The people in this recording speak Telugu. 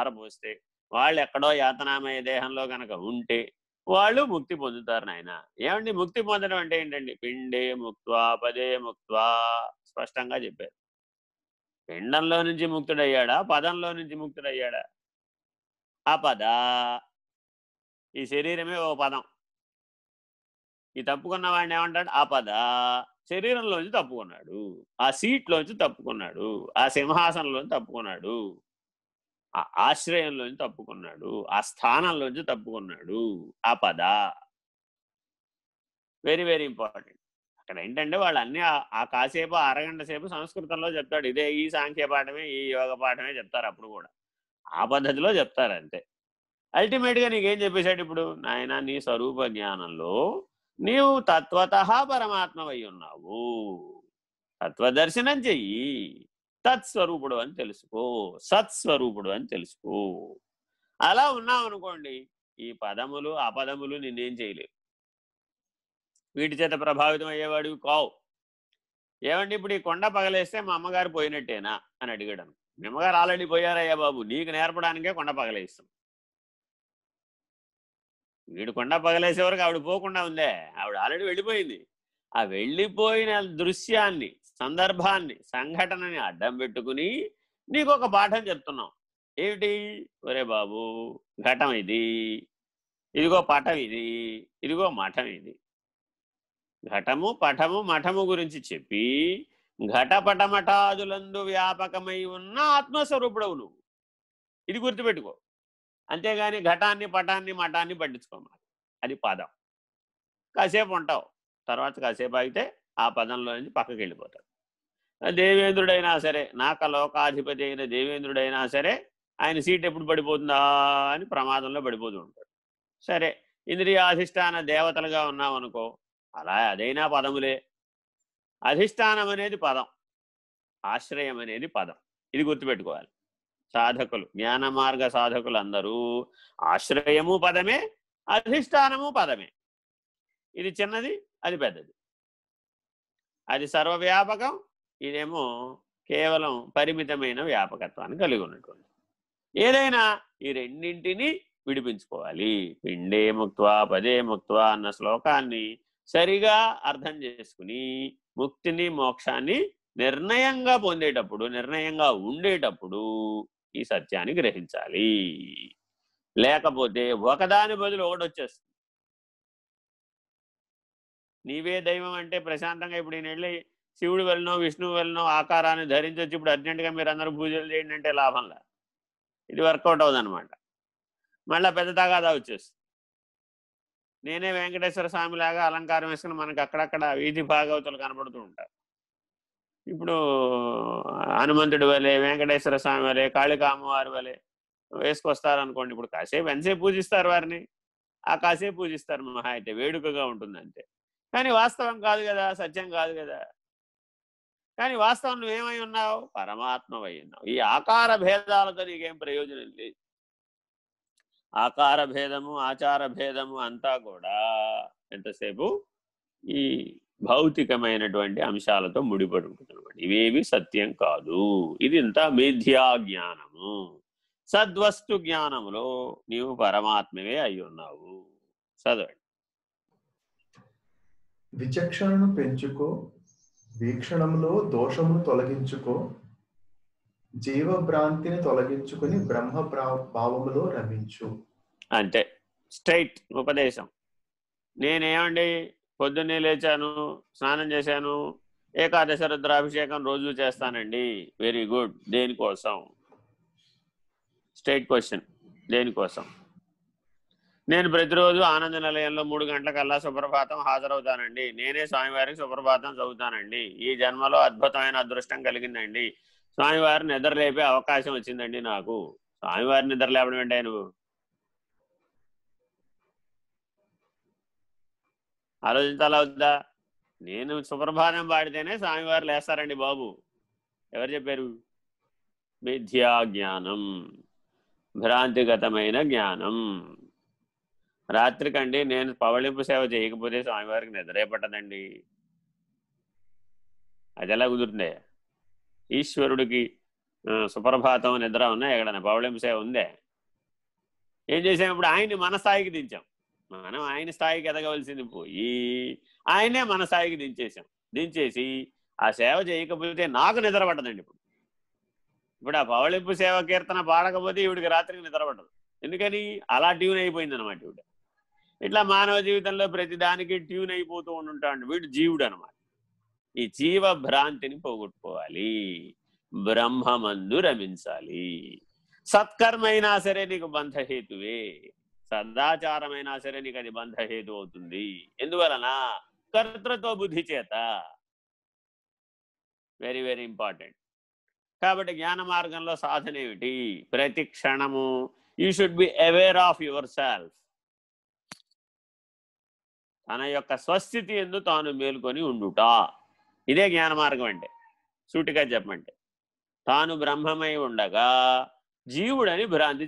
ధారపోస్తే వాళ్ళు ఎక్కడో యాతనామయ దేహంలో కనుక ఉంటే వాళ్ళు ముక్తి పొందుతారు నాయన. ఏమండి? ముక్తి పొందడం అంటే ఏంటండి? పిండే ముక్త్వా పదే ముక్త్వా స్పష్టంగా చెప్పారు. పిండంలో నుంచి ముక్తుడయ్యాడా? పదంలో నుంచి ముక్తుడయ్యాడా? ఆ పద. ఈ శరీరమే ఓ పదం. ఈ తప్పుకున్న వాడిని ఏమంటాడు? ఆ పద. శరీరంలోంచి తప్పుకున్నాడు. ఆ సీట్లోంచి తప్పుకున్నాడు. ఆ సింహాసనంలోంచి తప్పుకున్నాడు. ఆ ఆశ్రయంలోంచి తప్పుకున్నాడు ఆ స్థానంలోంచి తప్పుకున్నాడు ఆ పద. వెరీ వెరీ ఇంపార్టెంట్ అక్కడ ఏంటంటే వాళ్ళు అన్ని ఆ కాసేపు అరగంట సేపు సంస్కృతంలో చెప్తాడు. ఇదే ఈ సాంఖ్య పాఠమే ఈ యోగ పాఠమే చెప్తారు అప్పుడు కూడా. ఆ పద్ధతిలో చెప్తారు అంతే. అల్టిమేట్గా నీకేం చెప్పేశాడు ఇప్పుడు? నాయన నీ స్వరూప జ్ఞానంలో నీవు తత్వత పరమాత్మవై ఉన్నావు. తత్వదర్శనం చెయ్యి. తత్స్వరూపుడు అని తెలుసుకో సత్స్వరూపుడు అని తెలుసుకో. అలా ఉన్నావు అనుకోండి ఈ పదములు అపదములు నిన్నేం చేయలేవు. వీటి చేత ప్రభావితం అయ్యేవాడివి కావు. ఏమండి ఇప్పుడు ఈ కొండ పగలేస్తే మా అమ్మగారు పోయినట్టేనా అని అడిగాడు మీ అమ్మగారు ఆల్రెడీ పోయారయ్యా బాబు నీకు నేర్పడానికే కొండ పగలేస్తాం. వీడు కొండ పగలేసే వరకు ఆవిడ పోకుండా ఉందే ఆవిడ ఆల్రెడీ వెళ్ళిపోయింది. ఆ వెళ్ళిపోయిన దృశ్యాన్ని సందర్భాన్ని సంఘటనని అడ్డం పెట్టుకుని నీకు ఒక పాఠం చెప్తున్నాం. ఏమిటి? ఒరే బాబు ఘటం ఇది ఇదిగో పటం ఇది ఇదిగో మఠం ఇది. ఘటము పటము మఠము గురించి చెప్పి ఘటపటమఠాదులందు వ్యాపకమై ఉన్న ఆత్మస్వరూపుడవు నువ్వు. ఇది గుర్తుపెట్టుకో. అంతేగాని ఘటాన్ని పటాన్ని మఠాన్ని పట్టించుకోమాలి అది పదం. కాసేపు ఉంటావు. తర్వాత కాసేపు అయితే ఆ పదంలో నుంచి పక్కకి వెళ్ళిపోతాడు. దేవేంద్రుడైనా సరే నాక లోకాధిపతి అయిన దేవేంద్రుడైనా సరే ఆయన సీట్ ఎప్పుడు పడిపోతుందా అని ప్రమాదంలో పడిపోతూ ఉంటాడు. సరే ఇంద్రియాధిష్టాన దేవతలుగా ఉన్నామనుకో అలా అదైనా పదములే. అధిష్టానం అనేది పదం ఆశ్రయం అనేది పదం. ఇది గుర్తుపెట్టుకోవాలి. సాధకులు జ్ఞాన మార్గ సాధకులు అందరూ ఆశ్రయము పదమే అధిష్టానము పదమే. ఇది చిన్నది అది పెద్దది. అది సర్వవ్యాపకం ఇదేమో కేవలం పరిమితమైన వ్యాపకత్వాన్ని కలిగి ఉన్నటువంటి ఏదైనా ఈ రెండింటినీ విడిపించుకోవాలి. పిండే ముక్త్వా పదే ముక్త్వా అన్న శ్లోకాన్ని సరిగా అర్థం చేసుకుని ముక్తిని మోక్షాన్ని నిర్ణయంగా పొందేటప్పుడు నిర్ణయంగా ఉండేటప్పుడు ఈ సత్యాన్ని గ్రహించాలి. లేకపోతే ఒకదాని బదులు ఒకటి వచ్చేస్తుంది. నీవే దైవం అంటే ప్రశాంతంగా ఇప్పుడు నేను వెళ్ళి శివుడు వెళ్ళనో విష్ణువు వెళ్ళనో ఆకారాన్ని ధరించొచ్చి ఇప్పుడు అర్జెంటుగా మీరు అందరూ పూజలు చేయండి అంటే లాభంలా. ఇది వర్కౌట్ అవుదనమాట మళ్ళీ పెద్ద తగాదా వచ్చేస్తుంది. నేనే వెంకటేశ్వర స్వామి లాగా అలంకారం వేసుకుని మనకు అక్కడక్కడ వీధి భాగవతులు కనబడుతూ ఉంటారు. ఇప్పుడు హనుమంతుడి వలె వెంకటేశ్వర స్వామి వలె కాళికామ్మవారి వలె వేసుకొస్తారు అనుకోండి ఇప్పుడు కాసేపు ఎంతసేపు పూజిస్తారు వారిని? ఆ కాసేపు పూజిస్తారు మహా అయితే వేడుకగా ఉంటుంది అంతే కానీ వాస్తవం కాదు కదా సత్యం కాదు కదా. కానీ వాస్తవం నువ్వేమై ఉన్నావు? పరమాత్మవై ఉన్నావు ఈ ఆకార భేదాలతో నీకేం ప్రయోజనం లేదు. ఆకార భేదము ఆచార భేదము అంతా కూడా ఎంతసేపు? ఈ భౌతికమైనటువంటి అంశాలతో ముడిపడి ఉంటుంది ఇవేవి సత్యం కాదు. ఇది ఇంత మిథ్యా జ్ఞానము. సద్వస్తు జ్ఞానములో నీవు పరమాత్మవే అయి ఉన్నావు చదవండి. విచక్షణను పెంచుకో వీక్షణంలో దోషమును తొలగించుకో జీవభ్రాంతిని తొలగించుకుని బ్రహ్మ భావములో రమించు. అంతే స్ట్రైట్ ఉపదేశం. నేనేమండి? పొద్దున్నే లేచాను స్నానం చేశాను ఏకాదశ రుద్రాభిషేకం రోజు చేస్తానండి. Very good. దేనికోసం? Straight question. దేనికోసం? నేను ప్రతిరోజు ఆనంద నిలయంలో మూడు గంటలకల్లా సుప్రభాతం హాజరవుతానండి. నేనే స్వామివారికి సుప్రభాతం చదువుతానండి. ఈ జన్మలో అద్భుతమైన అదృష్టం కలిగిందండి. స్వామివారిని నిద్ర లేపే అవకాశం వచ్చిందండి నాకు. స్వామివారి నిద్ర లేపడం ఏంటి నువ్వు ఆలోచించాలా వద్దా నేను సుప్రభాతం పాడితేనే స్వామివారు లేస్తారండి బాబు. ఎవరు చెప్పారు? మిథ్యా జ్ఞానం భ్రాంతిగతమైన జ్ఞానం. రాత్రికండి నేను పవళింపు సేవ చేయకపోతే స్వామివారికి నిద్రే పట్టదండి. అది ఎలా కుదురుతుందే? ఈశ్వరుడికి సుప్రభాతం నిద్ర ఉన్నాయి ఎక్కడన్నా సేవ ఉందే? ఏం చేసాం? ఇప్పుడు ఆయన్ని మన స్థాయికి దించాం. మనం ఆయన స్థాయికి ఎదగవలసింది పోయి ఆయనే మన స్థాయికి దించేసాం దించేసి ఆ సేవ చేయకపోతే నాకు నిద్ర పట్టదండి ఇప్పుడు. ఇప్పుడు ఆ పవళింపు సేవ కీర్తన పాడకపోతే ఈవిడికి రాత్రికి నిద్ర పట్టదు. ఎందుకని? అలా ట్యూన్ అయిపోయింది అనమాట ఈవిడ. ఇట్లా మానవ జీవితంలో ప్రతి దానికి ట్యూన్ అయిపోతూ ఉంటాడు వీడు జీవుడు అనమాట ఈ జీవ భ్రాంతిని పోగొట్టుకోవాలి. బ్రహ్మమందు రమించాలి. సత్కర్మైనా సరే నీకు బంధహేతువే. సదాచారమైనా సరే నీకు అది బంధహేతు అవుతుంది. ఎందువలన? కర్తృత్వ బుద్ధి చేత. Very very important. కాబట్టి జ్ఞాన మార్గంలో సాధన ఏమిటి ప్రతి క్షణము you should be aware of yourself. తన యొక్క స్వస్థితి ఎందు తాను మేల్కొని ఉండుట. ఇదే జ్ఞాన మార్గం అంటే. సూటిగా చెప్పమంటే. తాను బ్రహ్మమై ఉండగా జీవుడని భ్రాంతి